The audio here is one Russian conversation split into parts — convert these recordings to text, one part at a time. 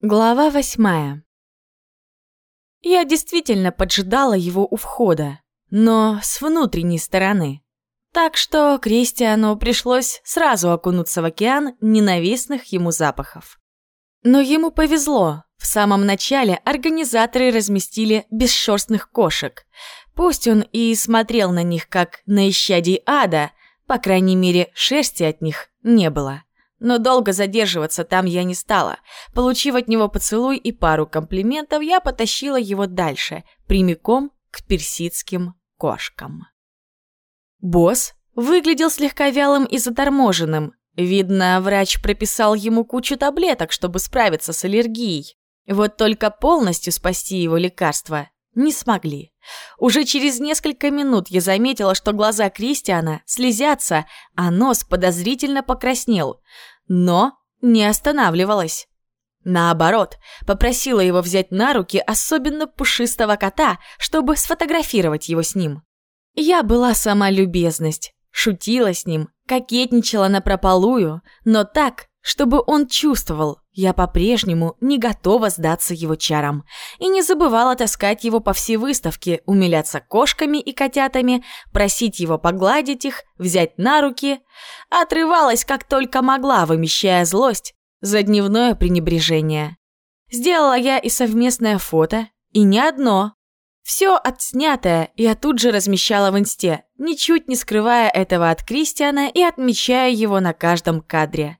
Глава восьмая. Я действительно поджидала его у входа, но с внутренней стороны. Так что Кристиану пришлось сразу окунуться в океан ненавистных ему запахов. Но ему повезло. В самом начале организаторы разместили бесшерстных кошек. Пусть он и смотрел на них как на исчадий ада, по крайней мере, шерсти от них не было. Но долго задерживаться там я не стала. Получив от него поцелуй и пару комплиментов, я потащила его дальше, прямиком к персидским кошкам. Босс выглядел слегка вялым и заторможенным. Видно, врач прописал ему кучу таблеток, чтобы справиться с аллергией. Вот только полностью спасти его лекарства не смогли. Уже через несколько минут я заметила, что глаза Кристиана слезятся, а нос подозрительно покраснел. Но не останавливалась. Наоборот, попросила его взять на руки особенно пушистого кота, чтобы сфотографировать его с ним. Я была сама любезность, шутила с ним, кокетничала напропалую, но так, чтобы он чувствовал, я по-прежнему не готова сдаться его чарам. И не забывала таскать его по всей выставке, умиляться кошками и котятами, просить его погладить их, взять на руки. Отрывалась как только могла, вымещая злость за дневное пренебрежение. Сделала я и совместное фото, и не одно. Все отснятое я тут же размещала в инсте, ничуть не скрывая этого от Кристиана и отмечая его на каждом кадре.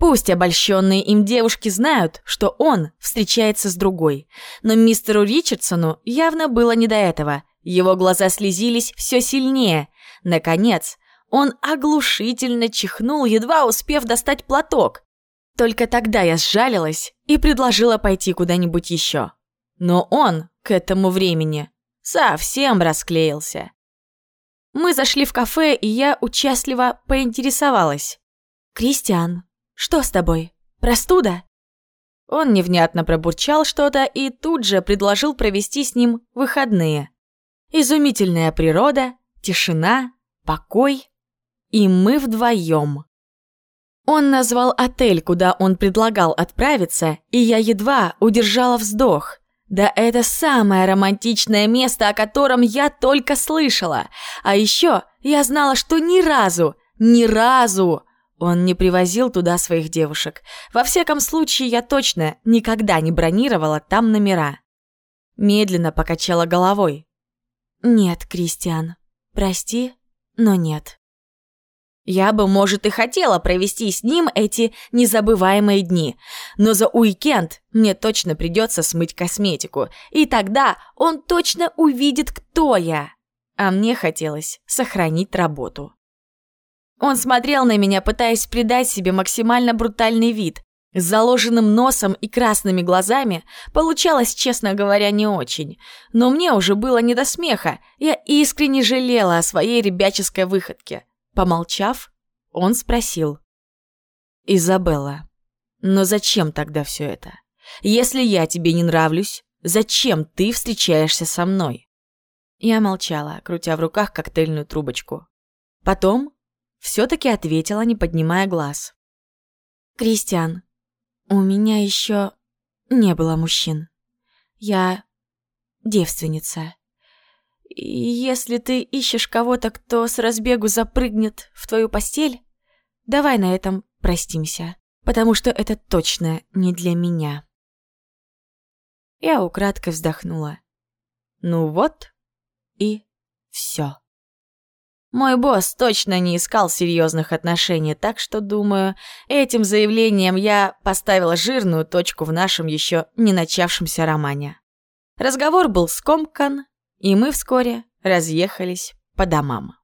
Пусть обольщенные им девушки знают, что он встречается с другой, но мистеру Ричардсону явно было не до этого. Его глаза слезились все сильнее. Наконец, он оглушительно чихнул, едва успев достать платок. Только тогда я сжалилась и предложила пойти куда-нибудь еще. Но он к этому времени совсем расклеился. Мы зашли в кафе, и я участливо поинтересовалась. «Кристиан, что с тобой? Простуда?» Он невнятно пробурчал что-то и тут же предложил провести с ним выходные. Изумительная природа, тишина, покой. И мы вдвоем. Он назвал отель, куда он предлагал отправиться, и я едва удержала вздох. Да это самое романтичное место, о котором я только слышала. А еще я знала, что ни разу, ни разу он не привозил туда своих девушек. Во всяком случае, я точно никогда не бронировала там номера. Медленно покачала головой. «Нет, Кристиан, прости, но нет». Я бы, может, и хотела провести с ним эти незабываемые дни, но за уикенд мне точно придется смыть косметику, и тогда он точно увидит, кто я. А мне хотелось сохранить работу. Он смотрел на меня, пытаясь придать себе максимально брутальный вид. С заложенным носом и красными глазами получалось, честно говоря, не очень. Но мне уже было не до смеха. Я искренне жалела о своей ребяческой выходке. Помолчав, он спросил. «Изабелла, но зачем тогда все это? Если я тебе не нравлюсь, зачем ты встречаешься со мной?» Я молчала, крутя в руках коктейльную трубочку. Потом все-таки ответила, не поднимая глаз. «Кристиан, у меня еще не было мужчин. Я девственница. И если ты ищешь кого-то, кто с разбегу запрыгнет в твою постель, давай на этом простимся, потому что это точно не для меня». Я украдкой вздохнула. Ну вот и все. Мой босс точно не искал серьезных отношений, так что, думаю, этим заявлением я поставила жирную точку в нашем еще не начавшемся романе. Разговор был скомкан, и мы вскоре разъехались по домам.